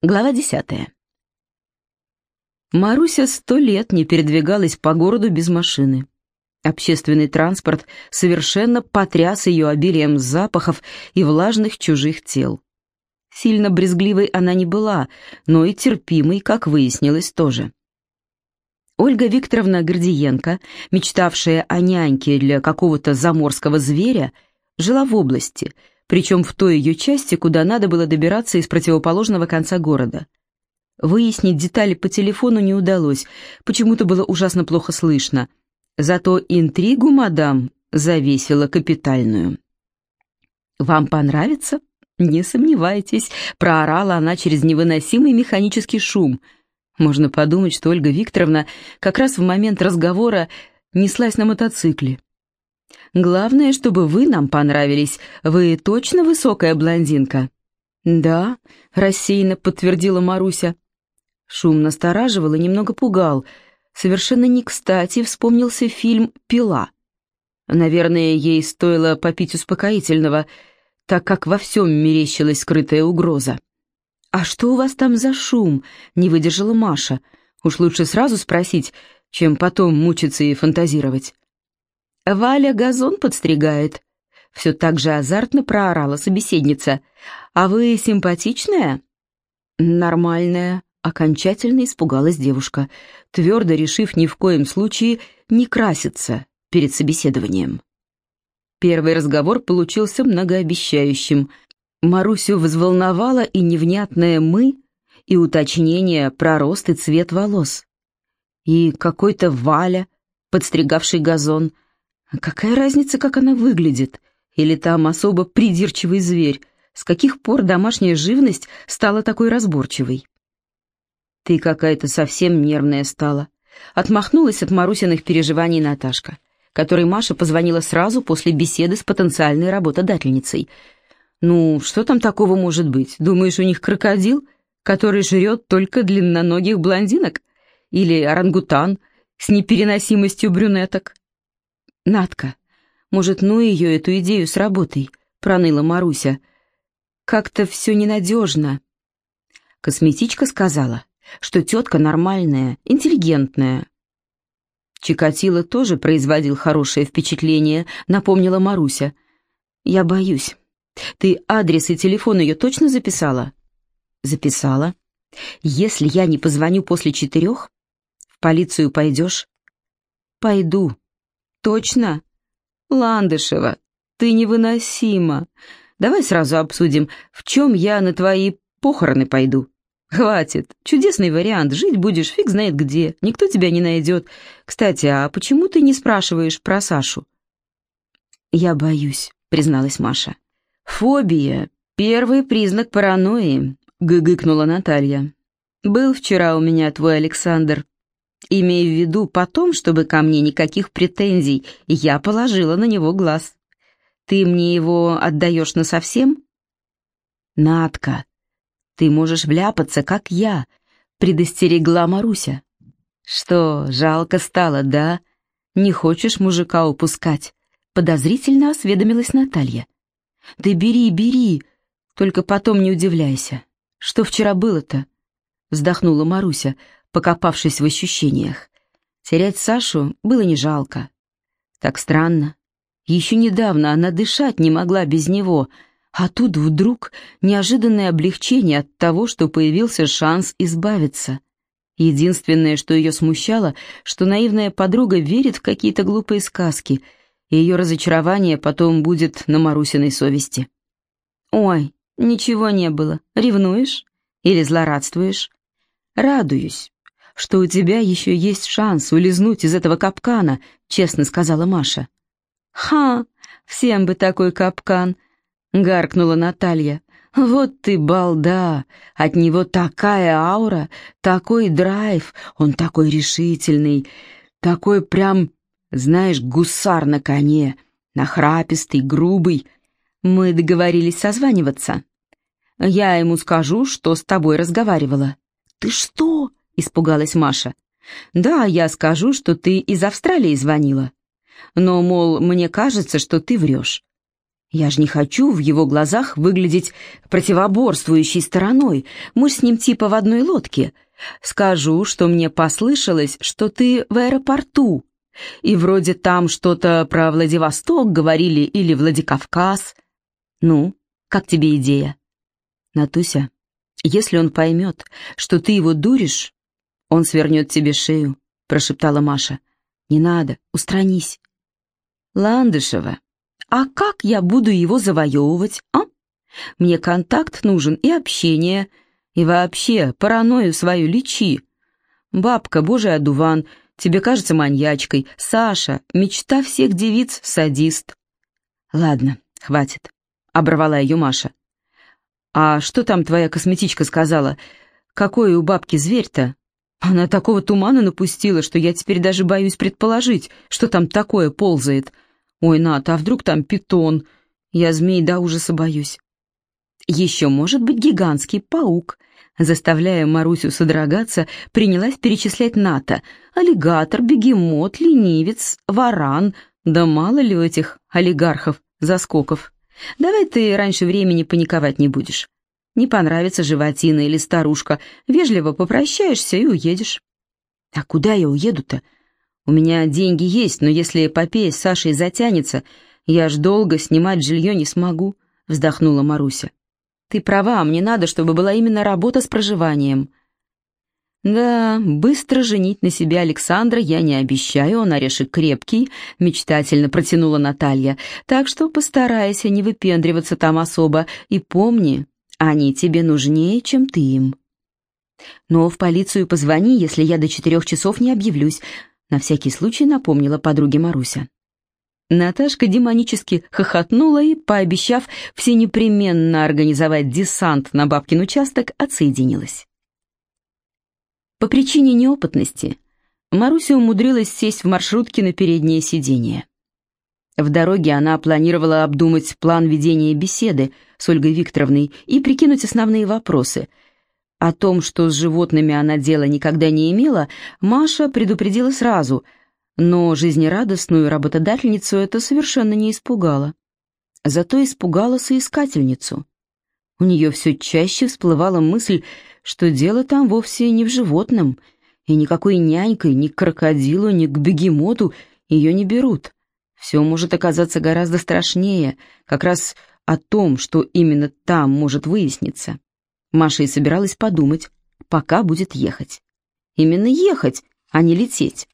Глава десятая. Маруся сто лет не передвигалась по городу без машины. Общественный транспорт совершенно потряс ее обилием запахов и влажных чужих тел. Сильно брезгливой она не была, но и терпимой, как выяснилось, тоже. Ольга Викторовна Гордиенко, мечтавшая о няньке для какого-то заморского зверя, жила в области – причем в той ее части, куда надо было добираться из противоположного конца города. Выяснить детали по телефону не удалось, почему-то было ужасно плохо слышно. Зато интригу мадам завесила капитальную. «Вам понравится?» «Не сомневайтесь», — проорала она через невыносимый механический шум. Можно подумать, что Ольга Викторовна как раз в момент разговора неслась на мотоцикле. Главное, чтобы вы нам понравились. Вы точно высокая блондинка?» «Да», — рассеянно подтвердила Маруся. Шум настораживал и немного пугал. Совершенно не кстати вспомнился фильм «Пила». Наверное, ей стоило попить успокоительного, так как во всем мерещилась скрытая угроза. «А что у вас там за шум?» — не выдержала Маша. «Уж лучше сразу спросить, чем потом мучиться и фантазировать». Валя газон подстригает. Все так же азартно проорала собеседница. А вы симпатичная? Нормальная. Окончательно испугалась девушка, твердо решив ни в коем случае не краситься перед собеседованием. Первый разговор получился многообещающим. Марусю взволновало и невнятное «мы», и уточнение про рост и цвет волос. И какой-то Валя, подстригавший газон — какая разница, как она выглядит? Или там особо придирчивый зверь? С каких пор домашняя живность стала такой разборчивой? Ты какая-то совсем нервная стала. Отмахнулась от Марусиных переживаний Наташка, которой Маша позвонила сразу после беседы с потенциальной работодательницей. «Ну, что там такого может быть? Думаешь, у них крокодил, который жрет только длинноногих блондинок? Или орангутан с непереносимостью брюнеток?» «Надка, может, ну ее, эту идею с работой?» — проныла Маруся. «Как-то все ненадежно». Косметичка сказала, что тетка нормальная, интеллигентная. Чикатило тоже производил хорошее впечатление, напомнила Маруся. «Я боюсь. Ты адрес и телефон ее точно записала?» «Записала. Если я не позвоню после четырех, в полицию пойдешь?» «Пойду», Точно? Ландышева, ты невыносима. Давай сразу обсудим, в чем я на твои похороны пойду. Хватит. Чудесный вариант. Жить будешь фиг знает где. Никто тебя не найдет. Кстати, а почему ты не спрашиваешь про Сашу? Я боюсь, призналась Маша. Фобия — первый признак паранойи, гыгыкнула Наталья. Был вчера у меня твой Александр. Имея в виду потом, чтобы ко мне никаких претензий, я положила на него глаз. Ты мне его отдаешь насовсем? Надка, ты можешь вляпаться, как я, предостерегла Маруся. Что, жалко стало, да? Не хочешь мужика упускать? Подозрительно осведомилась Наталья. Да бери, бери, только потом не удивляйся. Что вчера было-то? Вздохнула Маруся, покопавшись в ощущениях. Терять Сашу было не жалко. Так странно. Еще недавно она дышать не могла без него, а тут вдруг неожиданное облегчение от того, что появился шанс избавиться. Единственное, что ее смущало, что наивная подруга верит в какие-то глупые сказки, и ее разочарование потом будет на Марусиной совести. «Ой, ничего не было. Ревнуешь? Или злорадствуешь?» «Радуюсь что у тебя еще есть шанс улизнуть из этого капкана», — честно сказала Маша. «Ха, всем бы такой капкан», — гаркнула Наталья. «Вот ты балда! От него такая аура, такой драйв, он такой решительный, такой прям, знаешь, гусар на коне, нахрапистый, грубый. Мы договорились созваниваться. Я ему скажу, что с тобой разговаривала». «Ты что?» Испугалась Маша. «Да, я скажу, что ты из Австралии звонила. Но, мол, мне кажется, что ты врешь». Я же не хочу в его глазах выглядеть противоборствующей стороной. Мы с ним типа в одной лодке. Скажу, что мне послышалось, что ты в аэропорту. И вроде там что-то про Владивосток говорили или Владикавказ. Ну, как тебе идея? Натуся, если он поймет, что ты его дуришь, он свернет тебе шею, прошептала Маша. Не надо, устранись. Ландышева, а как я буду его завоевывать, а? Мне контакт нужен и общение, и вообще паранойю свою лечи. Бабка, божий одуван, тебе кажется маньячкой. Саша, мечта всех девиц, садист. Ладно, хватит, оборвала ее Маша. А что там твоя косметичка сказала? Какой у бабки зверь-то? Она такого тумана напустила, что я теперь даже боюсь предположить, что там такое ползает. Ой, Ната, а вдруг там питон? Я змей до ужаса боюсь. Еще может быть гигантский паук. Заставляя Марусю содрогаться, принялась перечислять Ната. Аллигатор, бегемот, ленивец, варан. Да мало ли у этих олигархов, заскоков. Давай ты раньше времени паниковать не будешь. Не понравится животина или старушка, вежливо попрощаешься и уедешь. А куда я уеду-то? У меня деньги есть, но если эпопея с Сашей затянется, я ж долго снимать жилье не смогу», — вздохнула Маруся. «Ты права, мне надо, чтобы была именно работа с проживанием». «Да, быстро женить на себе Александра я не обещаю, он орешек крепкий», — мечтательно протянула Наталья. «Так что постарайся не выпендриваться там особо, и помни, они тебе нужнее, чем ты им». «Но в полицию позвони, если я до четырех часов не объявлюсь. На всякий случай напомнила подруге Маруся. Наташка демонически хохотнула и, пообещав все непременно организовать десант на бабкин участок, отсоединилась. По причине неопытности Маруся умудрилась сесть в маршрутке на переднее сиденье. В дороге она планировала обдумать план ведения беседы с Ольгой Викторовной и прикинуть основные вопросы — о том, что с животными она дела никогда не имела, Маша предупредила сразу, но жизнерадостную работодательницу это совершенно не испугало. Зато испугала соискательницу. У нее все чаще всплывала мысль, что дело там вовсе не в животном, и никакой нянькой, ни к крокодилу, ни к бегемоту ее не берут. Все может оказаться гораздо страшнее, как раз о том, что именно там может выясниться. Маша и собиралась подумать, пока будет ехать. Именно ехать, а не лететь.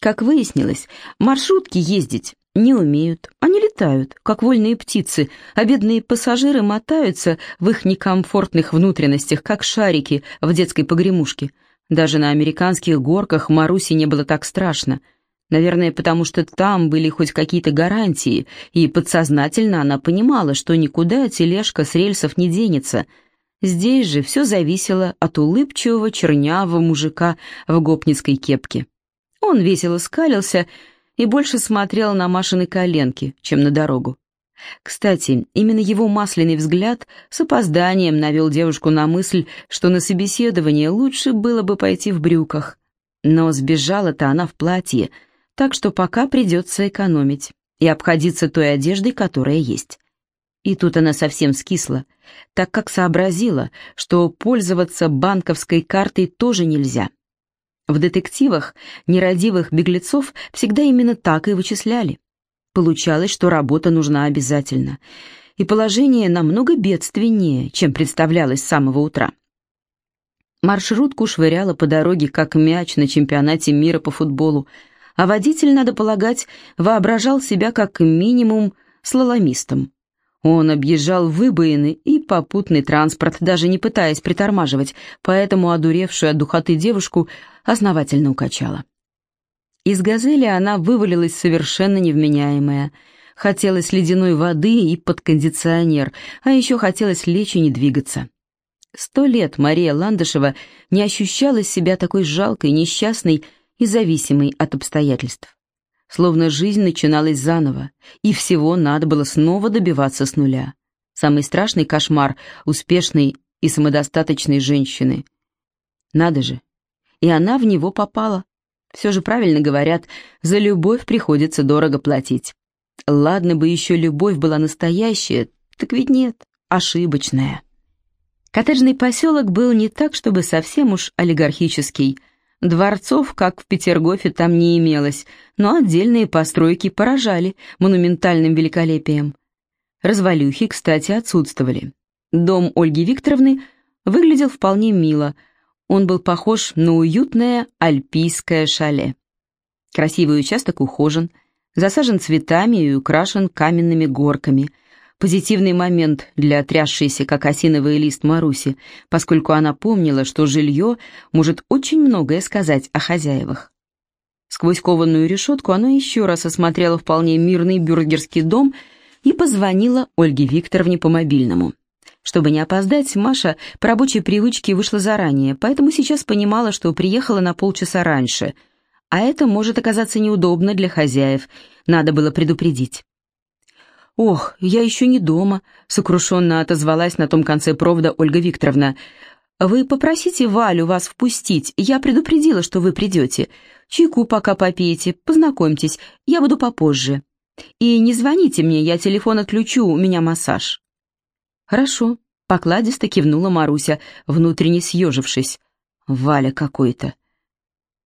Как выяснилось, маршрутки ездить не умеют, они летают, как вольные птицы, а бедные пассажиры мотаются в их некомфортных внутренностях, как шарики в детской погремушке. Даже на американских горках Марусе не было так страшно. Наверное, потому что там были хоть какие-то гарантии, и подсознательно она понимала, что никуда тележка с рельсов не денется — Здесь же все зависело от улыбчивого чернявого мужика в гопницкой кепке. Он весело скалился и больше смотрел на Машины коленки, чем на дорогу. Кстати, именно его масляный взгляд с опозданием навел девушку на мысль, что на собеседование лучше было бы пойти в брюках. Но сбежала-то она в платье, так что пока придется экономить и обходиться той одеждой, которая есть. И тут она совсем скисла, так как сообразила, что пользоваться банковской картой тоже нельзя. В детективах нерадивых беглецов всегда именно так и вычисляли. Получалось, что работа нужна обязательно, и положение намного бедственнее, чем представлялось с самого утра. Маршрутку швыряла по дороге, как мяч на чемпионате мира по футболу, а водитель, надо полагать, воображал себя как минимум слаломистом. Он объезжал выбоины и попутный транспорт, даже не пытаясь притормаживать, поэтому одуревшую от духоты девушку основательно укачала. Из «Газели» она вывалилась совершенно невменяемая. Хотелось ледяной воды и под кондиционер, а еще хотелось лечь и не двигаться. Сто лет Мария Ландышева не ощущала себя такой жалкой, несчастной и зависимой от обстоятельств словно жизнь начиналась заново, и всего надо было снова добиваться с нуля. Самый страшный кошмар успешной и самодостаточной женщины. Надо же, и она в него попала. Все же правильно говорят, за любовь приходится дорого платить. Ладно бы еще любовь была настоящая, так ведь нет, ошибочная. Коттеджный поселок был не так, чтобы совсем уж олигархический. Дворцов, как в Петергофе, там не имелось, но отдельные постройки поражали монументальным великолепием. Развалюхи, кстати, отсутствовали. Дом Ольги Викторовны выглядел вполне мило. Он был похож на уютное альпийское шале. Красивый участок ухожен, засажен цветами и украшен каменными горками. Позитивный момент для трясшейся, как осиновый лист Маруси, поскольку она помнила, что жилье может очень многое сказать о хозяевах. Сквозь кованую решетку она еще раз осмотрела вполне мирный бюргерский дом и позвонила Ольге Викторовне по мобильному. Чтобы не опоздать, Маша по рабочей привычке вышла заранее, поэтому сейчас понимала, что приехала на полчаса раньше – а это может оказаться неудобно для хозяев, надо было предупредить. «Ох, я еще не дома», — сокрушенно отозвалась на том конце провода Ольга Викторовна. «Вы попросите Валю вас впустить, я предупредила, что вы придете. Чайку пока попейте, познакомьтесь, я буду попозже. И не звоните мне, я телефон отключу, у меня массаж». «Хорошо», — покладисто кивнула Маруся, внутренне съежившись. «Валя какой-то».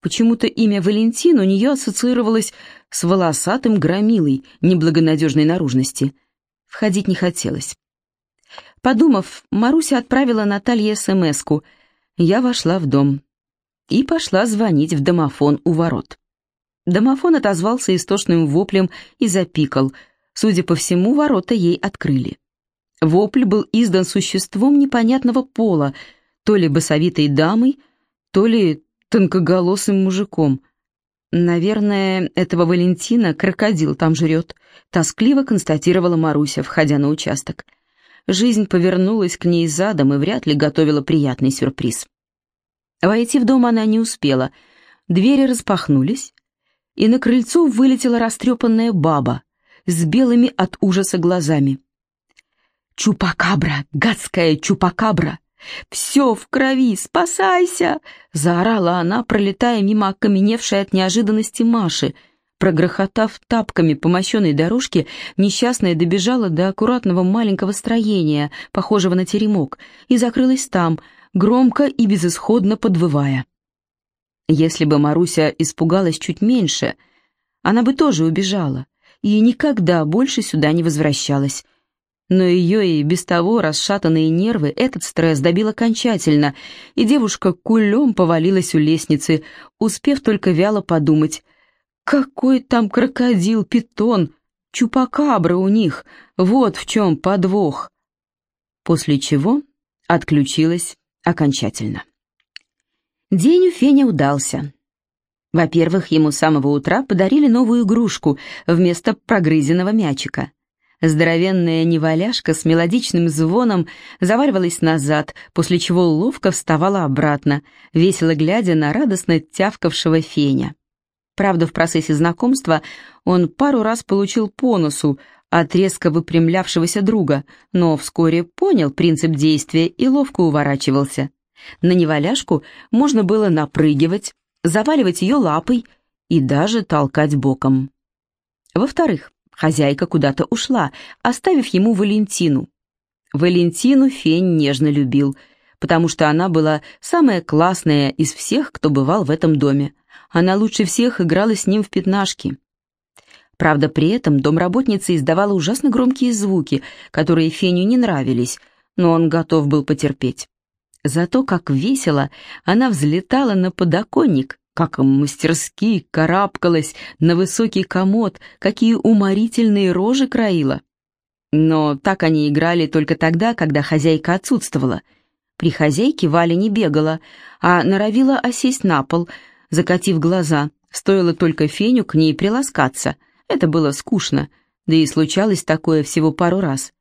Почему-то имя Валентин у нее ассоциировалось с волосатым громилой неблагонадежной наружности. Входить не хотелось. Подумав, Маруся отправила Наталье СМС-ку. Я вошла в дом и пошла звонить в домофон у ворот. Домофон отозвался истошным воплем и запикал. Судя по всему, ворота ей открыли. Вопль был издан существом непонятного пола, то ли басовитой дамой, то ли тонкоголосым мужиком. «Наверное, этого Валентина крокодил там жрет», — тоскливо констатировала Маруся, входя на участок. Жизнь повернулась к ней задом и вряд ли готовила приятный сюрприз. Войти в дом она не успела. Двери распахнулись, и на крыльцо вылетела растрепанная баба с белыми от ужаса глазами. «Чупакабра, гадская чупакабра!» «Все в крови! Спасайся!» — заорала она, пролетая мимо окаменевшей от неожиданности Маши. Прогрохотав тапками по мощенной дорожке, несчастная добежала до аккуратного маленького строения, похожего на теремок, и закрылась там, громко и безысходно подвывая. Если бы Маруся испугалась чуть меньше, она бы тоже убежала и никогда больше сюда не возвращалась но ее и без того расшатанные нервы этот стресс добил окончательно, и девушка кулем повалилась у лестницы, успев только вяло подумать. «Какой там крокодил, питон, чупакабра у них, вот в чем подвох!» После чего отключилась окончательно. День у Феня удался. Во-первых, ему с самого утра подарили новую игрушку вместо прогрызенного мячика — Здоровенная неваляшка с мелодичным звоном заваривалась назад, после чего ловко вставала обратно, весело глядя на радостно тявкавшего феня. Правда, в процессе знакомства он пару раз получил по носу от резко выпрямлявшегося друга, но вскоре понял принцип действия и ловко уворачивался. На неваляшку можно было напрыгивать, заваливать ее лапой и даже толкать боком. Во-вторых, Хозяйка куда-то ушла, оставив ему Валентину. Валентину Фень нежно любил, потому что она была самая классная из всех, кто бывал в этом доме. Она лучше всех играла с ним в пятнашки. Правда, при этом домработница издавала ужасно громкие звуки, которые Феню не нравились, но он готов был потерпеть. Зато как весело она взлетала на подоконник как мастерски карабкалась на высокий комод, какие уморительные рожи краила. Но так они играли только тогда, когда хозяйка отсутствовала. При хозяйке Валя не бегала, а норовила осесть на пол, закатив глаза. Стоило только Феню к ней приласкаться. Это было скучно, да и случалось такое всего пару раз.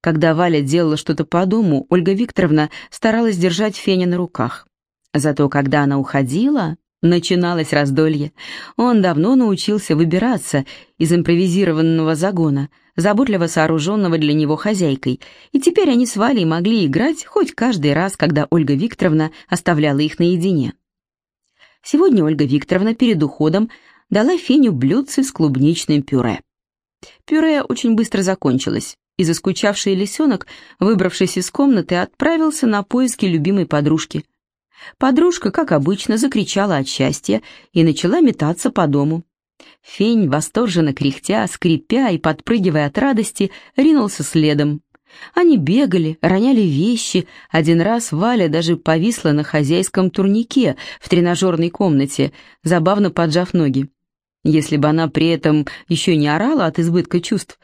Когда Валя делала что-то по дому, Ольга Викторовна старалась держать Феня на руках. Зато когда она уходила, Начиналось раздолье. Он давно научился выбираться из импровизированного загона, заботливо сооруженного для него хозяйкой, и теперь они с Валей могли играть хоть каждый раз, когда Ольга Викторовна оставляла их наедине. Сегодня Ольга Викторовна перед уходом дала Феню блюдце с клубничным пюре. Пюре очень быстро закончилось, и заскучавший лисенок, выбравшись из комнаты, отправился на поиски любимой подружки. Подружка, как обычно, закричала от счастья и начала метаться по дому. Фень, восторженно кряхтя, скрипя и подпрыгивая от радости, ринулся следом. Они бегали, роняли вещи. Один раз Валя даже повисла на хозяйском турнике в тренажерной комнате, забавно поджав ноги. Если бы она при этом еще не орала от избытка чувств,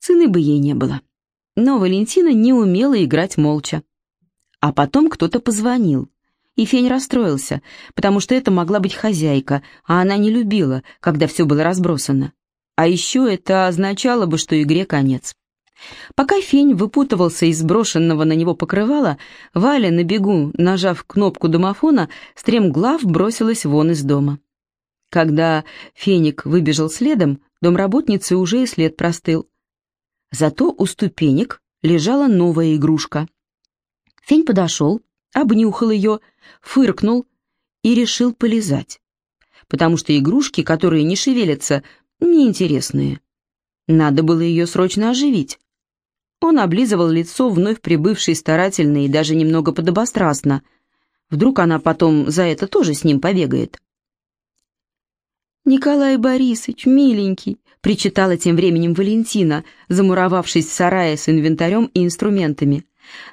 цены бы ей не было. Но Валентина не умела играть молча. А потом кто-то позвонил. И Фень расстроился, потому что это могла быть хозяйка, а она не любила, когда все было разбросано. А еще это означало бы, что игре конец. Пока Фень выпутывался из брошенного на него покрывала, Валя на бегу, нажав кнопку домофона, стремглав бросилась вон из дома. Когда Феник выбежал следом, домработницы уже и след простыл. Зато у ступенек лежала новая игрушка. Фень подошел, обнюхал ее, фыркнул и решил полезать, потому что игрушки, которые не шевелятся, неинтересные. Надо было ее срочно оживить. Он облизывал лицо вновь прибывшей старательно и даже немного подобострастно. Вдруг она потом за это тоже с ним побегает. «Николай Борисович, миленький!» — причитала тем временем Валентина, замуровавшись в сарае с инвентарем и инструментами.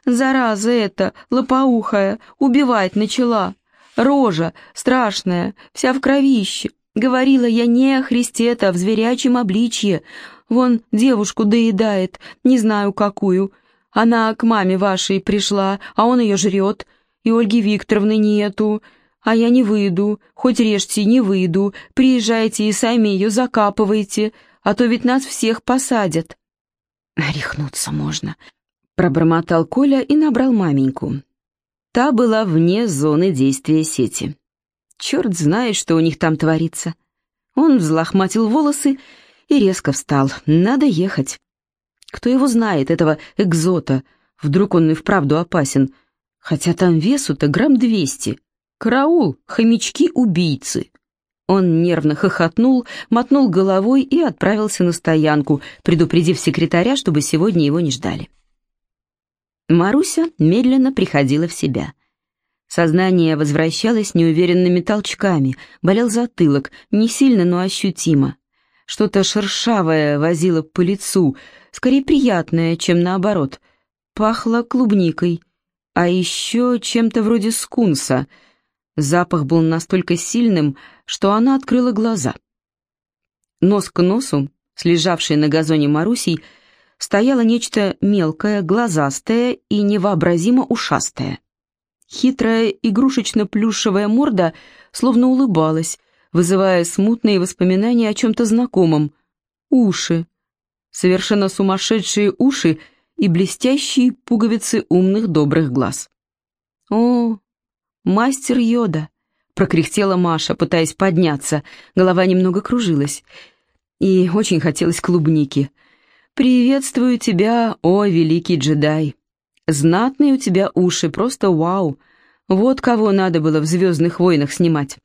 «Зараза эта, лопоухая, убивать начала. Рожа страшная, вся в кровище. Говорила я не о Христе-то, а в зверячем обличье. Вон девушку доедает, не знаю какую. Она к маме вашей пришла, а он ее жрет. И Ольги Викторовны нету. А я не выйду, хоть режьте, не выйду. Приезжайте и сами ее закапывайте, а то ведь нас всех посадят». «Рехнуться можно», — пробормотал Коля и набрал маменьку. Та была вне зоны действия сети. Черт знает, что у них там творится. Он взлохматил волосы и резко встал. Надо ехать. Кто его знает, этого экзота? Вдруг он и вправду опасен. Хотя там весу-то грамм двести. «Караул! Хомячки-убийцы!» Он нервно хохотнул, мотнул головой и отправился на стоянку, предупредив секретаря, чтобы сегодня его не ждали. Маруся медленно приходила в себя. Сознание возвращалось неуверенными толчками, болел затылок, не сильно, но ощутимо. Что-то шершавое возило по лицу, скорее приятное, чем наоборот. Пахло клубникой, а еще чем-то вроде скунса — Запах был настолько сильным, что она открыла глаза. Нос к носу, слежавшей на газоне Марусей, стояло нечто мелкое, глазастое и невообразимо ушастое. Хитрая игрушечно-плюшевая морда словно улыбалась, вызывая смутные воспоминания о чем-то знакомом. Уши. Совершенно сумасшедшие уши и блестящие пуговицы умных добрых глаз. О, «Мастер Йода!» — прокряхтела Маша, пытаясь подняться. Голова немного кружилась. И очень хотелось клубники. «Приветствую тебя, о великий джедай! Знатные у тебя уши, просто вау! Вот кого надо было в «Звездных войнах» снимать!»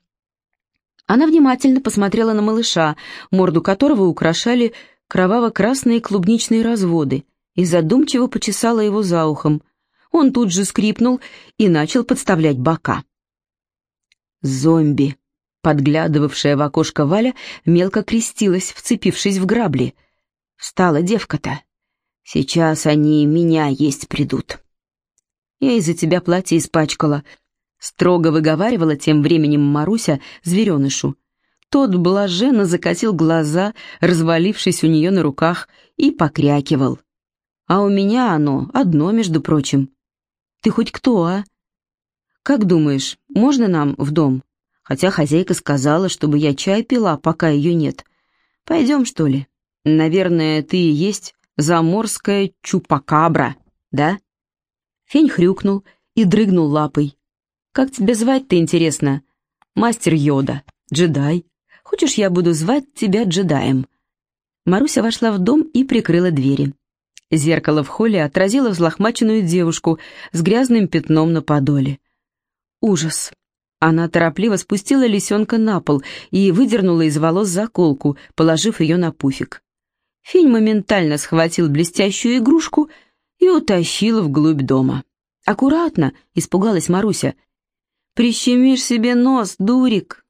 Она внимательно посмотрела на малыша, морду которого украшали кроваво-красные клубничные разводы, и задумчиво почесала его за ухом. Он тут же скрипнул и начал подставлять бока. «Зомби!» Подглядывавшая в окошко Валя мелко крестилась, вцепившись в грабли. Встала девка-то. Сейчас они меня есть придут. Я из-за тебя платье испачкала. Строго выговаривала тем временем Маруся зверенышу. Тот блаженно закатил глаза, развалившись у нее на руках, и покрякивал. А у меня оно одно, между прочим. Ты хоть кто, а? Как думаешь, можно нам в дом? Хотя хозяйка сказала, чтобы я чай пила, пока ее нет. Пойдем, что ли? Наверное, ты и есть заморская чупакабра, да? Фень хрюкнул и дрыгнул лапой. Как тебя звать-то, интересно? Мастер Йода, джедай. Хочешь, я буду звать тебя джедаем? Маруся вошла в дом и прикрыла двери. Зеркало в холле отразило взлохмаченную девушку с грязным пятном на подоле. Ужас. Она торопливо спустила лисенка на пол и выдернула из волос заколку, положив ее на пуфик. Фень моментально схватил блестящую игрушку и утащил вглубь дома. «Аккуратно!» — испугалась Маруся. «Прищемишь себе нос, дурик!»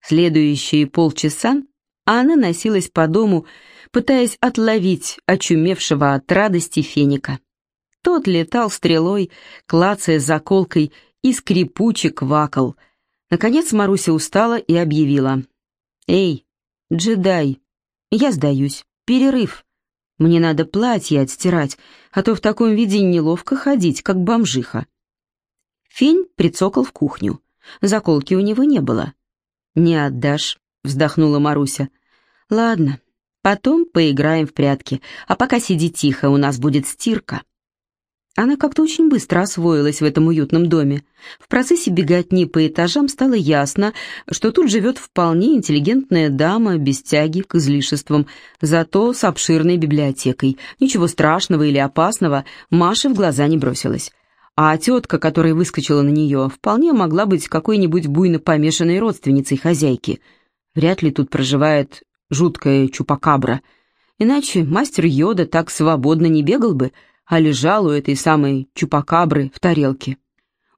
Следующие полчаса она носилась по дому, пытаясь отловить очумевшего от радости феника. Тот летал стрелой, клацая заколкой и скрипуче квакал. Наконец Маруся устала и объявила. «Эй, джедай, я сдаюсь, перерыв. Мне надо платье отстирать, а то в таком виде неловко ходить, как бомжиха». Фень прицокал в кухню. Заколки у него не было. «Не отдашь», — вздохнула Маруся. «Ладно, потом поиграем в прятки, а пока сиди тихо, у нас будет стирка». Она как-то очень быстро освоилась в этом уютном доме. В процессе беготни по этажам стало ясно, что тут живет вполне интеллигентная дама без тяги к излишествам, зато с обширной библиотекой. Ничего страшного или опасного Маше в глаза не бросилось. А тетка, которая выскочила на нее, вполне могла быть какой-нибудь буйно помешанной родственницей хозяйки. Вряд ли тут проживает жуткая чупакабра. Иначе мастер Йода так свободно не бегал бы, а лежал у этой самой чупакабры в тарелке.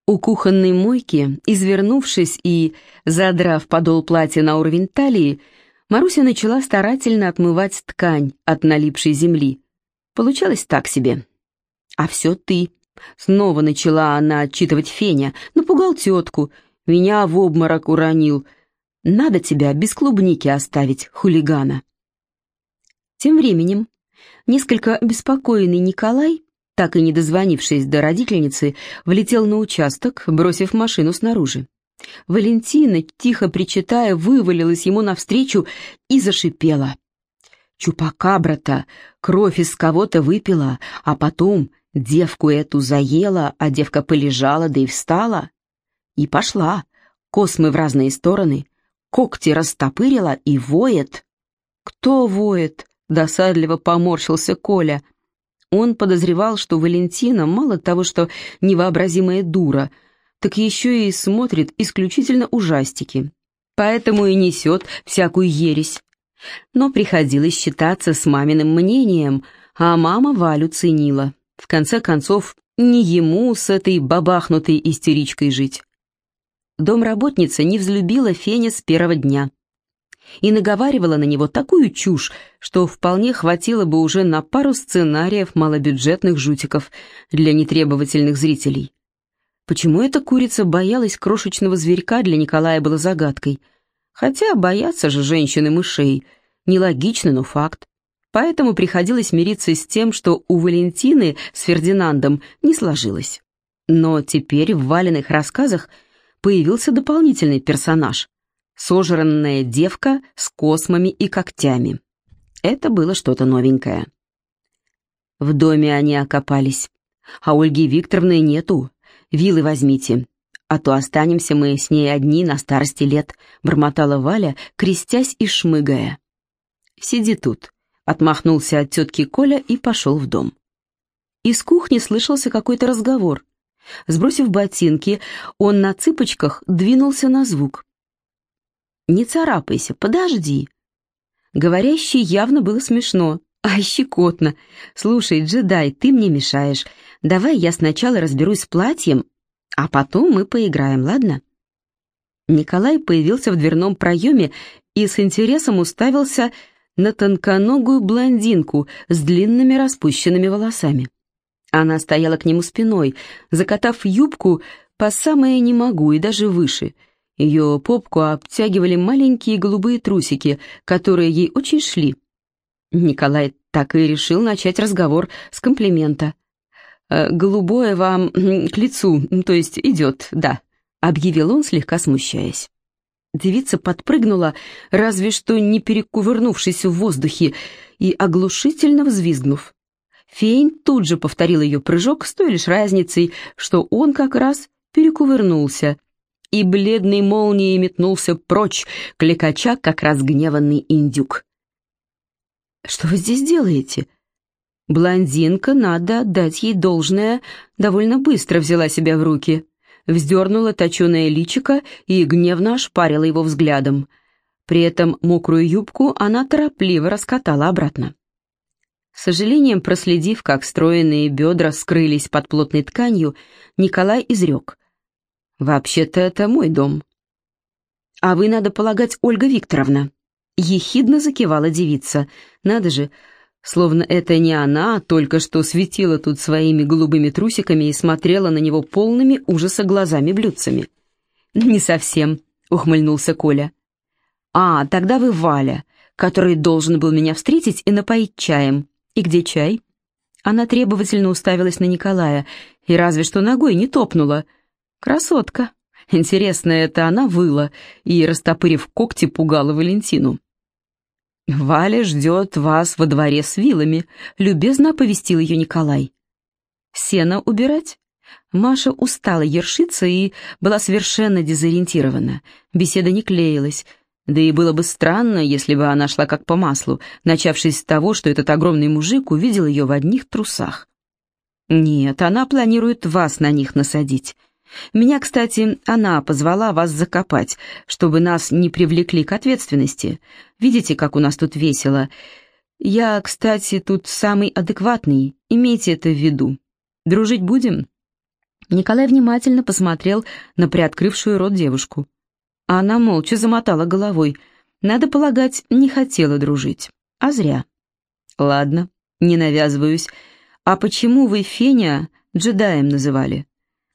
У кухонной мойки, извернувшись и задрав подол платья на уровень талии, Маруся начала старательно отмывать ткань от налипшей земли. Получалось так себе. «А все ты», — снова начала она отчитывать Феня, напугал тетку, меня в обморок уронил. «Надо тебя без клубники оставить, хулигана». Тем временем Несколько обеспокоенный Николай, так и не дозвонившись до родительницы, влетел на участок, бросив машину снаружи. Валентина, тихо причитая, вывалилась ему навстречу и зашипела. Чупакабра-то кровь из кого-то выпила, а потом девку эту заела, а девка полежала, да и встала. И пошла, космы в разные стороны, когти растопырила и воет. Кто воет? Досадливо поморщился Коля. Он подозревал, что Валентина мало того, что невообразимая дура, так еще и смотрит исключительно ужастики. Поэтому и несет всякую ересь. Но приходилось считаться с маминым мнением, а мама Валю ценила. В конце концов, не ему с этой бабахнутой истеричкой жить. Домработница не взлюбила Феня с первого дня и наговаривала на него такую чушь, что вполне хватило бы уже на пару сценариев малобюджетных жутиков для нетребовательных зрителей. Почему эта курица боялась крошечного зверька, для Николая было загадкой. Хотя боятся же женщины мышей. Нелогично, но факт. Поэтому приходилось мириться с тем, что у Валентины с Фердинандом не сложилось. Но теперь в Валенных рассказах появился дополнительный персонаж сожранная девка с космами и когтями. Это было что-то новенькое. В доме они окопались, а Ольги Викторовны нету. Вилы возьмите, а то останемся мы с ней одни на старости лет», — бормотала Валя, крестясь и шмыгая. «Сиди тут», — отмахнулся от тетки Коля и пошел в дом. Из кухни слышался какой-то разговор. Сбросив ботинки, он на цыпочках двинулся на звук. «Не царапайся, подожди». Говорящий явно было смешно, а щекотно. «Слушай, джедай, ты мне мешаешь. Давай я сначала разберусь с платьем, а потом мы поиграем, ладно?» Николай появился в дверном проеме и с интересом уставился на тонконогую блондинку с длинными распущенными волосами. Она стояла к нему спиной, закатав юбку по самое не могу и даже выше — ее попку обтягивали маленькие голубые трусики, которые ей очень шли. Николай так и решил начать разговор с комплимента. «Э, «Голубое вам к лицу, то есть идет, да», — объявил он, слегка смущаясь. Девица подпрыгнула, разве что не перекувырнувшись в воздухе, и оглушительно взвизгнув. Фейн тут же повторил ее прыжок с той лишь разницей, что он как раз перекувырнулся, и бледной молнией метнулся прочь, клекоча, как разгневанный индюк. «Что вы здесь делаете?» Блондинка, надо отдать ей должное, довольно быстро взяла себя в руки, вздернула точеное личико и гневно ошпарила его взглядом. При этом мокрую юбку она торопливо раскатала обратно. С сожалением проследив, как стройные бедра скрылись под плотной тканью, Николай изрек. «Вообще-то это мой дом». «А вы, надо полагать, Ольга Викторовна», — ехидно закивала девица. «Надо же, словно это не она только что светила тут своими голубыми трусиками и смотрела на него полными ужаса глазами-блюдцами». «Не совсем», — ухмыльнулся Коля. «А, тогда вы Валя, который должен был меня встретить и напоить чаем. «И где чай?» Она требовательно уставилась на Николая и разве что ногой не топнула. «Красотка!» Интересно, это она выла и, растопырив когти, пугала Валентину. «Валя ждет вас во дворе с вилами», — любезно оповестил ее Николай. «Сено убирать?» Маша устала ершиться и была совершенно дезориентирована. Беседа не клеилась, да и было бы странно, если бы она шла как по маслу, начавшись с того, что этот огромный мужик увидел ее в одних трусах. Нет, она планирует вас на них насадить. Меня, кстати, она позвала вас закопать, чтобы нас не привлекли к ответственности. Видите, как у нас тут весело. Я, кстати, тут самый адекватный, имейте это в виду. Дружить будем?» Николай внимательно посмотрел на приоткрывшую рот девушку. Она молча замотала головой. Надо полагать, не хотела дружить. А зря. Ладно, не навязываюсь. А почему вы Феня джедаем называли?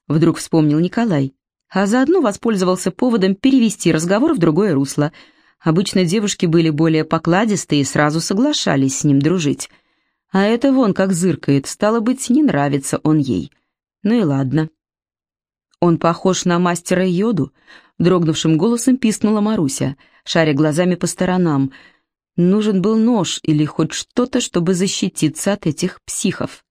Вдруг вспомнил Николай. А заодно воспользовался поводом перевести разговор в другое русло. Обычно девушки были более покладистые и сразу соглашались с ним дружить. А это вон как зыркает, стало быть, не нравится он ей. Ну и ладно. Он похож на мастера Йоду, дрогнувшим голосом пискнула Маруся, шаря глазами по сторонам. Нужен был нож или хоть что-то, чтобы защититься от этих психов.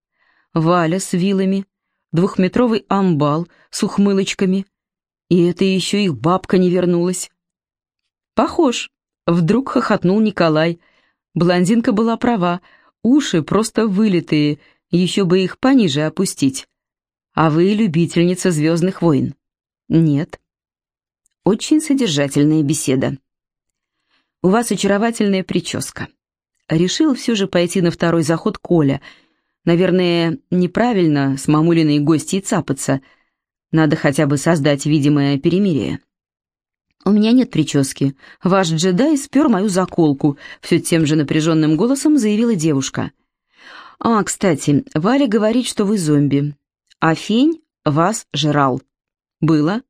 Валя с вилами, двухметровый амбал с ухмылочками. И это еще их бабка не вернулась. «Похож», — вдруг хохотнул Николай. Блондинка была права, уши просто вылитые, еще бы их пониже опустить. «А вы любительница «Звездных войн»?» «Нет». Очень содержательная беседа. У вас очаровательная прическа. Решил все же пойти на второй заход Коля. Наверное, неправильно с мамулиной гостьей цапаться. Надо хотя бы создать видимое перемирие. «У меня нет прически. Ваш джедай спер мою заколку», — все тем же напряженным голосом заявила девушка. «А, кстати, Валя говорит, что вы зомби, а Фень вас жрал. Было?»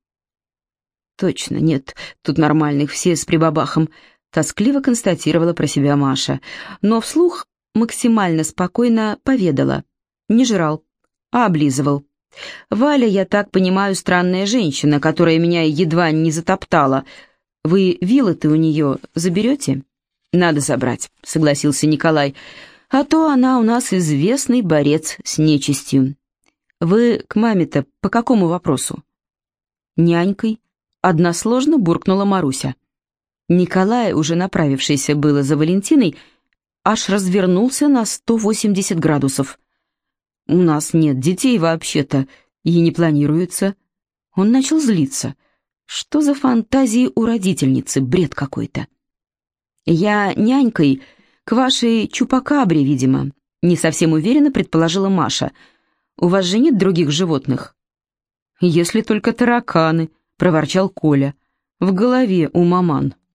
«Точно, нет, тут нормальных, все с прибабахом», — тоскливо констатировала про себя Маша, но вслух максимально спокойно поведала. Не жрал, а облизывал. «Валя, я так понимаю, странная женщина, которая меня едва не затоптала. Вы вилы-то у нее заберете?» «Надо забрать», — согласился Николай. «А то она у нас известный борец с нечистью». «Вы к маме-то по какому вопросу?» «Нянькой», Односложно буркнула Маруся. Николай, уже направившийся было за Валентиной, аж развернулся на 180 градусов. «У нас нет детей вообще-то, и не планируется». Он начал злиться. «Что за фантазии у родительницы? Бред какой-то». «Я нянькой к вашей чупакабре, видимо», — не совсем уверенно предположила Маша. «У вас же нет других животных?» «Если только тараканы», — проворчал Коля. «В голове у маман».